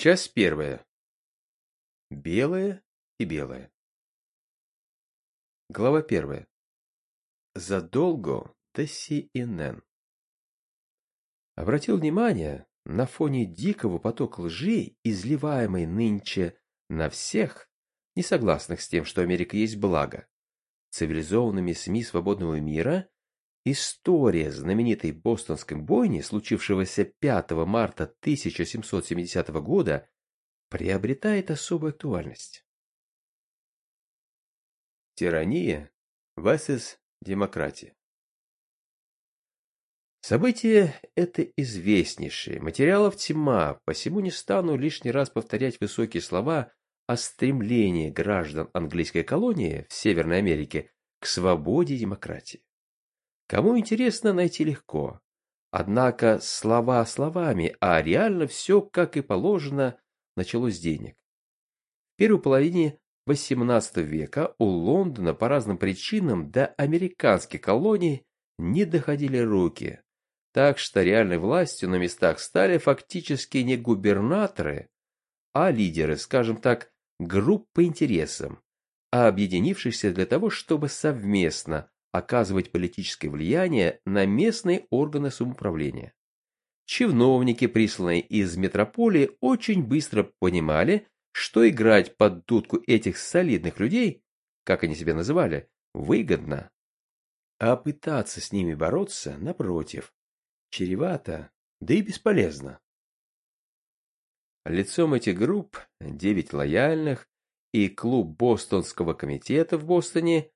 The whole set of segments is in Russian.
Часть первая. Белое и белое. Глава первая. Задолго до CNN. Обратил внимание, на фоне дикого потока лжи, изливаемой нынче на всех, не согласных с тем, что Америка есть благо, цивилизованными СМИ свободного мира, История знаменитой бостонской бойни, случившегося 5 марта 1770 года, приобретает особую актуальность. Тирания vs. демократия Событие это известнейшее, материалов тьма, посему не стану лишний раз повторять высокие слова о стремлении граждан английской колонии в Северной Америке к свободе и демократии. Кому интересно, найти легко. Однако слова словами, а реально все, как и положено, началось с денег. В первой половине XVIII века у Лондона по разным причинам до американских колоний не доходили руки, так что реальной властью на местах стали фактически не губернаторы, а лидеры, скажем так, групп по интересам, объединившихся для того, чтобы совместно оказывать политическое влияние на местные органы самоуправления. Чиновники, присланные из метрополии, очень быстро понимали, что играть под дудку этих солидных людей, как они себя называли, выгодно. А пытаться с ними бороться, напротив, чревато, да и бесполезно. Лицом этих групп девять лояльных и клуб Бостонского комитета в Бостоне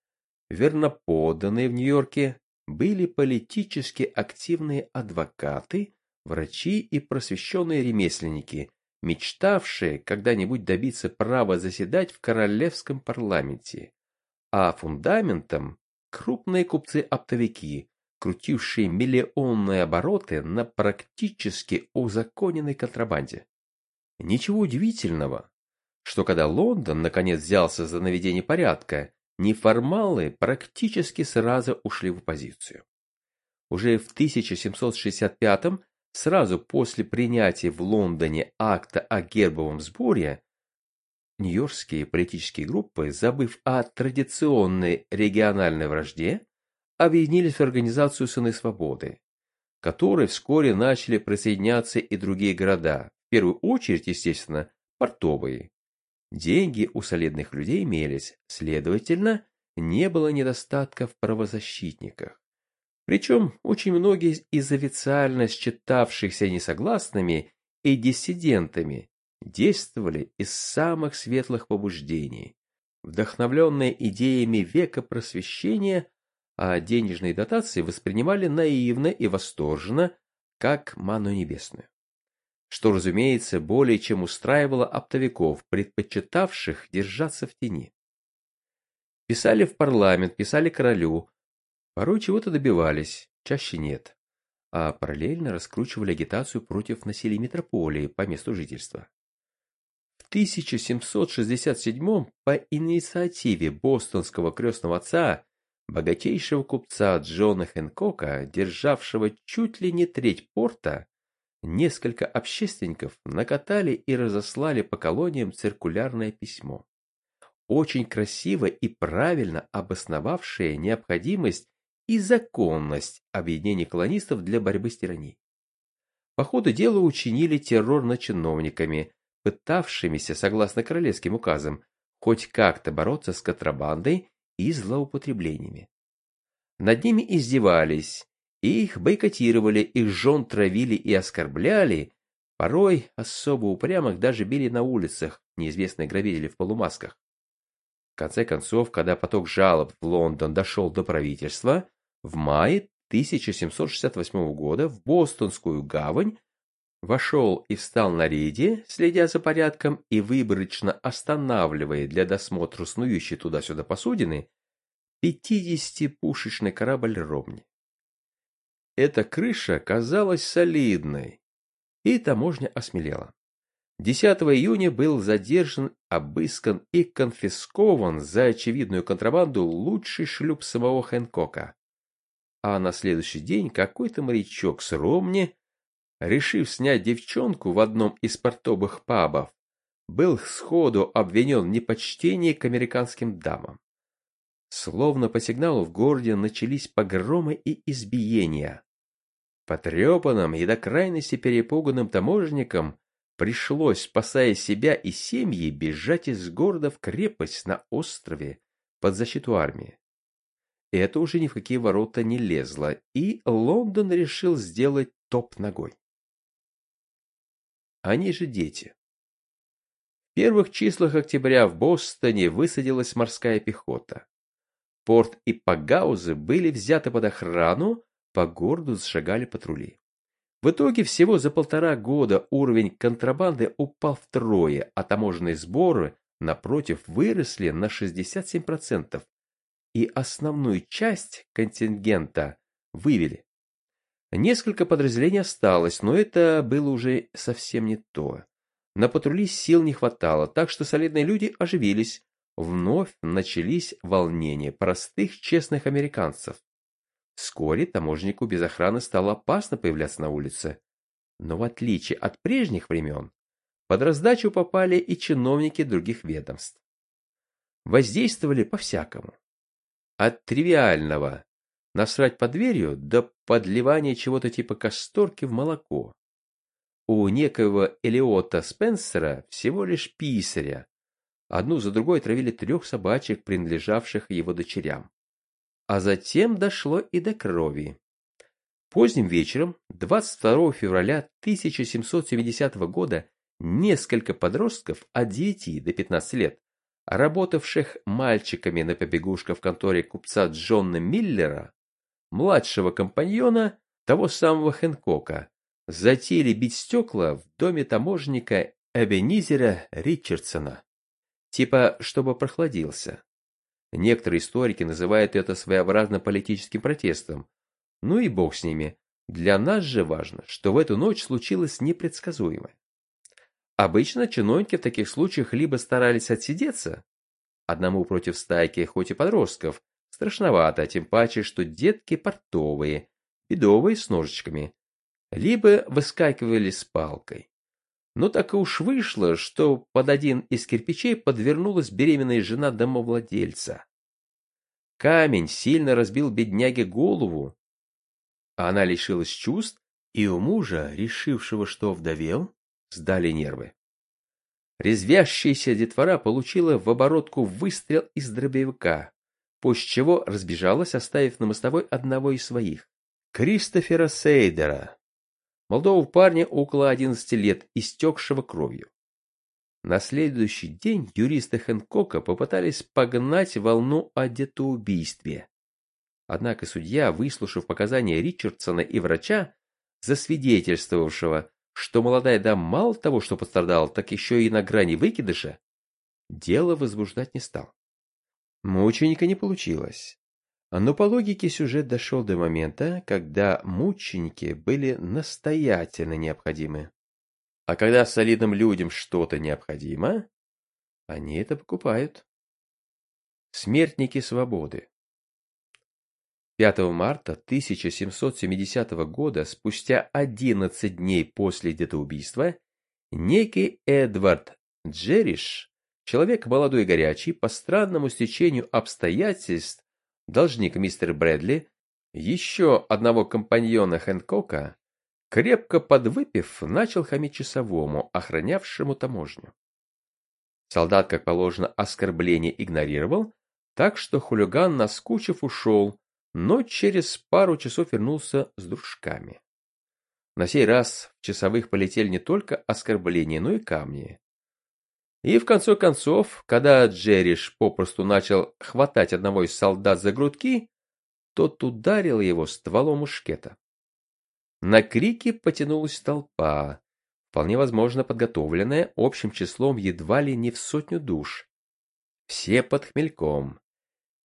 верноподданные в Нью-Йорке были политически активные адвокаты, врачи и просвещенные ремесленники, мечтавшие когда-нибудь добиться права заседать в королевском парламенте, а фундаментом крупные купцы-оптовики, крутившие миллионные обороты на практически узаконенной контрабанде. Ничего удивительного, что когда Лондон наконец взялся за наведение порядка неформалы практически сразу ушли в оппозицию. Уже в 1765 сразу после принятия в Лондоне акта о гербовом сборе, нью-йоркские политические группы, забыв о традиционной региональной вражде, объединились в организацию Сыны Свободы, к которой вскоре начали присоединяться и другие города, в первую очередь, естественно, портовые. Деньги у солидных людей имелись, следовательно, не было недостатка в правозащитниках. Причем очень многие из официально считавшихся несогласными и диссидентами действовали из самых светлых побуждений, вдохновленные идеями века просвещения, а денежные дотации воспринимали наивно и восторженно, как ману небесную что, разумеется, более чем устраивало оптовиков, предпочитавших держаться в тени. Писали в парламент, писали королю, порой чего-то добивались, чаще нет, а параллельно раскручивали агитацию против насилия метрополии по месту жительства. В 1767 по инициативе бостонского крестного отца, богатейшего купца Джона Хэнкока, державшего чуть ли не треть порта, несколько общественников накатали и разослали по колониям циркулярное письмо, очень красиво и правильно обосновавшее необходимость и законность объединения колонистов для борьбы с тиранией. По ходу дела учинили террор над чиновниками, пытавшимися, согласно королевским указам, хоть как-то бороться с контрабандой и злоупотреблениями. Над ними издевались, их бойкотировали, их жен травили и оскорбляли, порой особо упрямых даже били на улицах неизвестные грабители в полумасках. В конце концов, когда поток жалоб в Лондон дошел до правительства, в мае 1768 года в Бостонскую гавань вошел и встал на рейде, следя за порядком и выборочно останавливая для досмотра снующей туда-сюда посудины, 50-пушечный корабль «Ромни». Эта крыша казалась солидной, и таможня осмелела. 10 июня был задержан, обыскан и конфискован за очевидную контрабанду лучший шлюп самого Хэнкока. А на следующий день какой-то морячок с Ромни решив снять девчонку в одном из портовых пабов, был сходу обвинен в непочтении к американским дамам. Словно по сигналу в городе начались погромы и избиения. Потрепанным и до крайности перепуганным таможенникам пришлось, спасая себя и семьи, бежать из города в крепость на острове под защиту армии. Это уже ни в какие ворота не лезло, и Лондон решил сделать топ ногой. Они же дети. В первых числах октября в Бостоне высадилась морская пехота. Порт и Пагаузы были взяты под охрану, по городу зашагали патрули. В итоге всего за полтора года уровень контрабанды упал втрое, а таможенные сборы, напротив, выросли на 67%, и основную часть контингента вывели. Несколько подразделений осталось, но это было уже совсем не то. На патрули сил не хватало, так что солидные люди оживились. Вновь начались волнения простых честных американцев. Вскоре таможеннику без охраны стало опасно появляться на улице. Но в отличие от прежних времен, под раздачу попали и чиновники других ведомств. Воздействовали по-всякому. От тривиального насрать под дверью до подливания чего-то типа касторки в молоко. У некоего Элиота Спенсера всего лишь писаря. Одну за другой травили трех собачек, принадлежавших его дочерям. А затем дошло и до крови. Поздним вечером, 22 февраля 1770 года, несколько подростков от 9 до 15 лет, работавших мальчиками на побегушках в конторе купца Джона Миллера, младшего компаньона того самого Хэнкока, затеяли бить стекла в доме таможенника Эбенизера Ричардсона. Типа, чтобы прохладился. Некоторые историки называют это своеобразным политическим протестом. Ну и бог с ними. Для нас же важно, что в эту ночь случилось непредсказуемое. Обычно чиновники в таких случаях либо старались отсидеться, одному против стайки, хоть и подростков, страшновато, тем паче, что детки портовые, бедовые с ножичками, либо выскакивали с палкой. Но так и уж вышло, что под один из кирпичей подвернулась беременная жена домовладельца. Камень сильно разбил бедняге голову. Она лишилась чувств, и у мужа, решившего, что вдовел, сдали нервы. Резвящаяся детвора получила в оборотку выстрел из дробовика, после чего разбежалась, оставив на мостовой одного из своих, Кристофера Сейдера, молодого парня около 11 лет, истекшего кровью. На следующий день юристы Хэнкока попытались погнать волну о детоубийстве. Однако судья, выслушав показания Ричардсона и врача, засвидетельствовавшего, что молодая дама мало того, что пострадала, так еще и на грани выкидыша, дело возбуждать не стал. Мученика не получилось. Но по логике сюжет дошел до момента, когда мученики были настоятельно необходимы. А когда солидным людям что-то необходимо, они это покупают. Смертники свободы. 5 марта 1770 года, спустя 11 дней после детоубийства, некий Эдвард Джериш, человек молодой и горячий, по странному стечению обстоятельств, должник мистер Брэдли, еще одного компаньона Хэнкока, крепко подвыпив, начал хамить часовому, охранявшему таможню. Солдат, как положено, оскорбление игнорировал, так что хулиган, наскучив, ушел, но через пару часов вернулся с дружками. На сей раз в часовых полетели не только оскорбления, но и камни. И в конце концов, когда Джериш попросту начал хватать одного из солдат за грудки, тот ударил его стволом мушкета. На крики потянулась толпа, вполне возможно подготовленная общим числом едва ли не в сотню душ. Все под хмельком.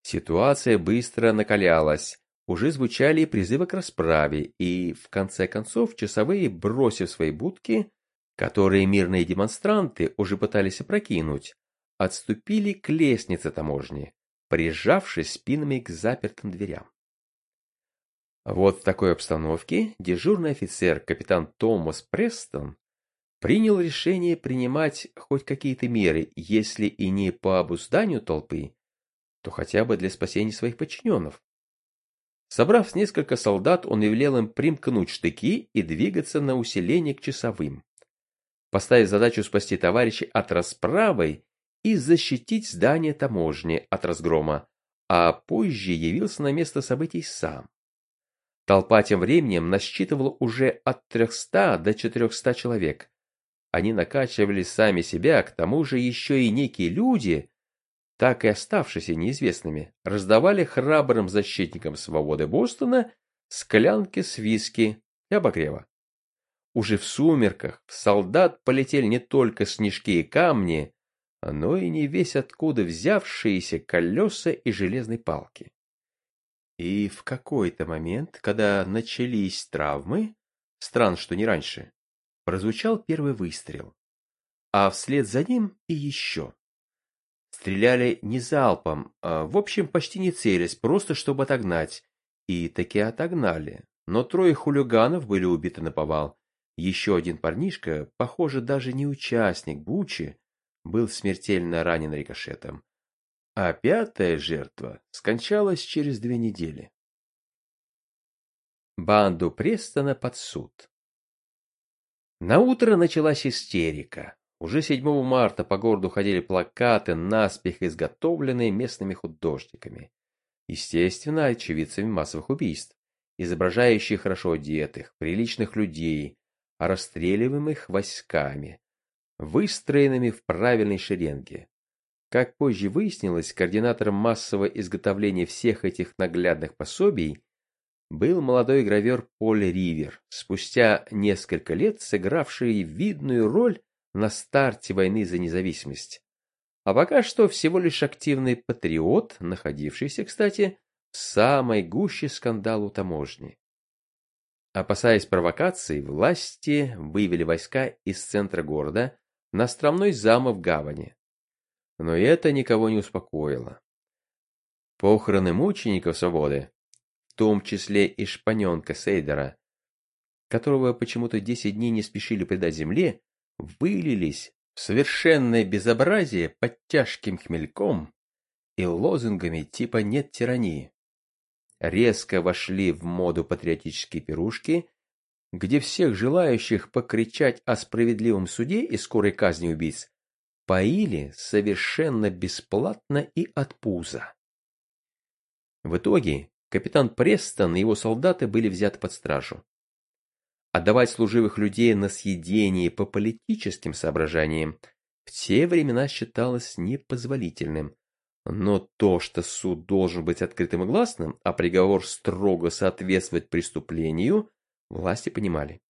Ситуация быстро накалялась, уже звучали призывы к расправе, и, в конце концов, часовые, бросив свои будки, которые мирные демонстранты уже пытались опрокинуть, отступили к лестнице таможни, прижавшись спинами к запертым дверям. Вот в такой обстановке дежурный офицер капитан Томас Престон принял решение принимать хоть какие-то меры, если и не по обузданию толпы, то хотя бы для спасения своих подчиненных. Собрав несколько солдат, он велел им примкнуть штыки и двигаться на усиление к часовым, поставив задачу спасти товарищей от расправы и защитить здание таможни от разгрома, а позже явился на место событий сам. Толпа тем временем насчитывала уже от 300 до 400 человек. Они накачивали сами себя, к тому же еще и некие люди, так и оставшиеся неизвестными, раздавали храбрым защитникам свободы Бостона склянки с виски и обогрева. Уже в сумерках в солдат полетели не только снежки и камни, но и не весь откуда взявшиеся колеса и железные палки. И в какой-то момент, когда начались травмы, странно, что не раньше, прозвучал первый выстрел, а вслед за ним и еще. Стреляли не залпом, а, в общем, почти не целясь, просто чтобы отогнать. И таки отогнали. Но трое хулиганов были убиты на повал. Еще один парнишка, похоже, даже не участник Бучи, был смертельно ранен рикошетом а пятая жертва скончалась через две недели. Банду Престона под суд. На утро началась истерика. Уже 7 марта по городу ходили плакаты, наспех изготовленные местными художниками. Естественно, очевидцами массовых убийств, изображающие хорошо одетых, приличных людей, расстреливаемых войсками, выстроенными в правильной шеренге. Как позже выяснилось, координатором массового изготовления всех этих наглядных пособий был молодой гравер Поль Ривер, спустя несколько лет сыгравший видную роль на старте войны за независимость. А пока что всего лишь активный патриот, находившийся, кстати, в самой гуще скандала таможни. Опасаясь провокаций, власти вывели войска из центра города на островной замок в гавани. Но это никого не успокоило. Похороны мучеников свободы, в том числе и шпаненка Сейдера, которого почему-то десять дней не спешили предать земле, вылились в совершенное безобразие под тяжким хмельком и лозунгами типа «нет тирании». Резко вошли в моду патриотические пирушки, где всех желающих покричать о справедливом суде и скорой казни убийц поили совершенно бесплатно и от пуза. В итоге капитан Престон и его солдаты были взяты под стражу. Отдавать служивых людей на съедение по политическим соображениям в те времена считалось непозволительным, но то, что суд должен быть открытым и гласным, а приговор строго соответствовать преступлению, власти понимали.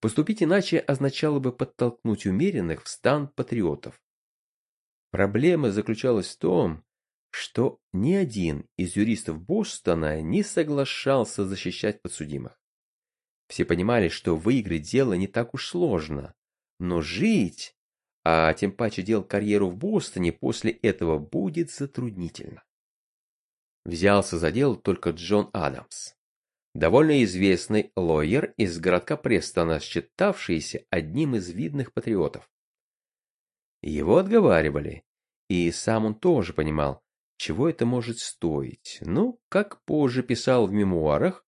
Поступить иначе означало бы подтолкнуть умеренных в стан патриотов. Проблема заключалась в том, что ни один из юристов Бостона не соглашался защищать подсудимых. Все понимали, что выиграть дело не так уж сложно, но жить, а тем паче делать карьеру в Бостоне после этого будет затруднительно. Взялся за дело только Джон Адамс довольно известный лоер из городка Престона, считавшийся одним из видных патриотов. Его отговаривали, и сам он тоже понимал, чего это может стоить. Ну, как позже писал в мемуарах,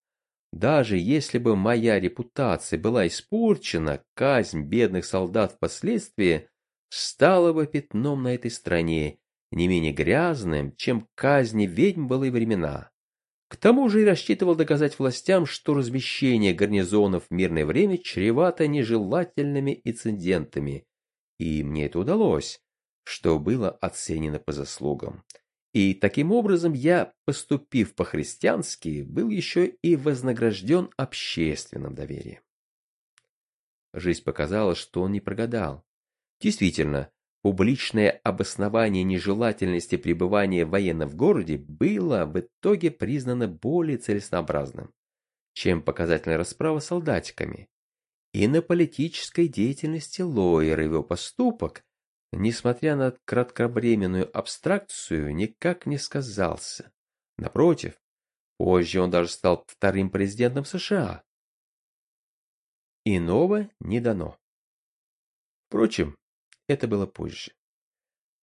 даже если бы моя репутация была испорчена, казнь бедных солдат впоследствии стала бы пятном на этой стране, не менее грязным, чем казни ведьм былые времена. К тому же и рассчитывал доказать властям, что размещение гарнизонов в мирное время чревато нежелательными инцидентами. И мне это удалось, что было оценено по заслугам. И таким образом я, поступив по-христиански, был еще и вознагражден общественным доверием. Жизнь показала, что он не прогадал. Действительно, Публичное обоснование нежелательности пребывания военно в городе было в итоге признано более целесообразным, чем показательная расправа с солдатиками. И на политической деятельности Лойера его поступок, несмотря на кратковременную абстракцию, никак не сказался. Напротив, Позже он даже стал вторым президентом США. Иного не дано. Впрочем, это было позже.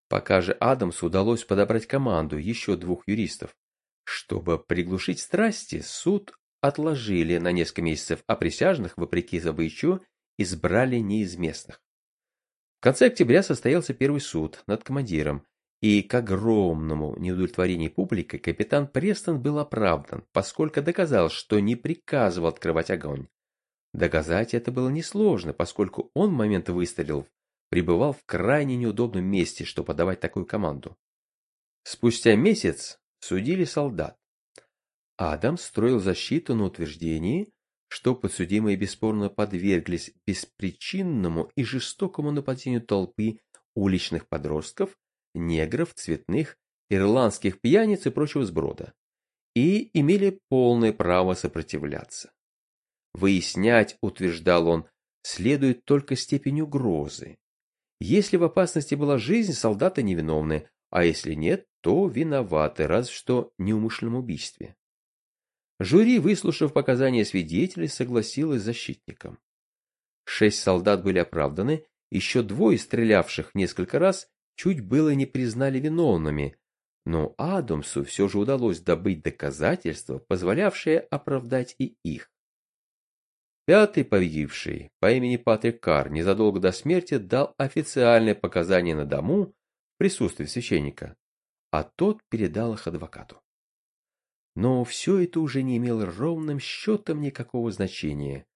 Пока же Адамсу удалось подобрать команду еще двух юристов. Чтобы приглушить страсти, суд отложили на несколько месяцев, а присяжных, вопреки забычу, избрали не из местных. В конце октября состоялся первый суд над командиром, и к огромному неудовлетворению публики капитан Престон был оправдан, поскольку доказал, что не приказывал открывать огонь. Доказать это было несложно, поскольку он в момент выстрелов пребывал в крайне неудобном месте, чтобы подавать такую команду. Спустя месяц судили солдат. Адам строил защиту на утверждении, что подсудимые бесспорно подверглись беспричинному и жестокому нападению толпы уличных подростков, негров, цветных, ирландских пьяниц и прочего сброда, и имели полное право сопротивляться. Выяснять, утверждал он, следует только степень угрозы. Если в опасности была жизнь, солдаты невиновны, а если нет, то виноваты, разве что неумышленном убийстве. Жюри, выслушав показания свидетелей, согласилось с защитником. Шесть солдат были оправданы, еще двое, стрелявших несколько раз, чуть было не признали виновными, но Адамсу все же удалось добыть доказательства, позволявшие оправдать и их. Пятый погибший по имени Патрик Кар незадолго до смерти дал официальное показание на дому в присутствии священника, а тот передал их адвокату. Но все это уже не имело ровным счетом никакого значения.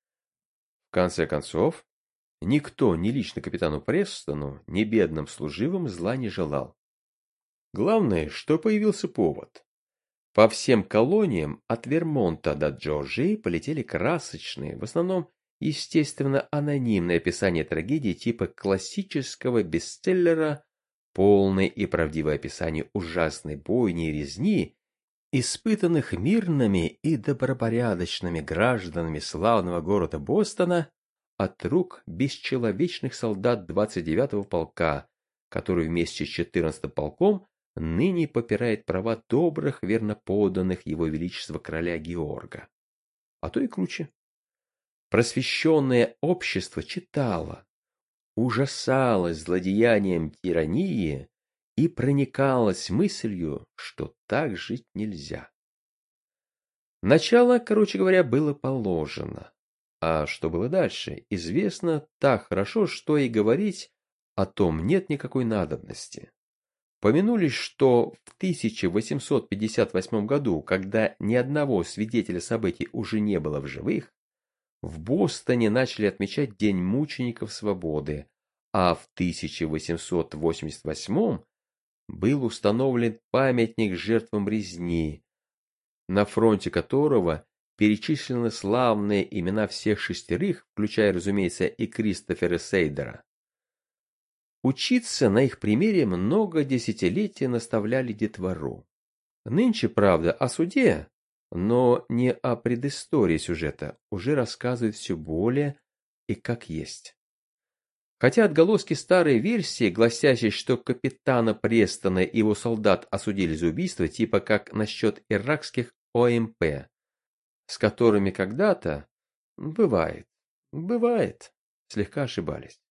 В конце концов, никто ни лично капитану Престону, ни бедным служивым зла не желал. Главное, что появился повод. По всем колониям от Вермонта до Джорджии полетели красочные, в основном, естественно, анонимные описания трагедии типа классического бестселлера, полное и правдивое описание ужасной бойни и резни, испытанных мирными и добропорядочными гражданами славного города Бостона от рук бесчеловечных солдат 29-го полка, который вместе с 14-м полком ныне попирает права добрых, верно поданных его величества короля Георга. А то и круче. Просвещенное общество читало, ужасалось злодеянием тирании и проникалось мыслью, что так жить нельзя. Начало, короче говоря, было положено. А что было дальше, известно так хорошо, что и говорить о том нет никакой надобности. Помянули, что в 1858 году, когда ни одного свидетеля событий уже не было в живых, в Бостоне начали отмечать День мучеников свободы, а в 1888 был установлен памятник жертвам резни, на фронте которого перечислены славные имена всех шестерых, включая, разумеется, и Кристофера Сейдера. Учиться на их примере много десятилетий наставляли детвору. Нынче, правда, о суде, но не о предыстории сюжета, уже рассказывают все более и как есть. Хотя отголоски старой версии, гласящей, что капитана Престона и его солдат осудили за убийство, типа как насчет иракских ОМП, с которыми когда-то, бывает, бывает, слегка ошибались.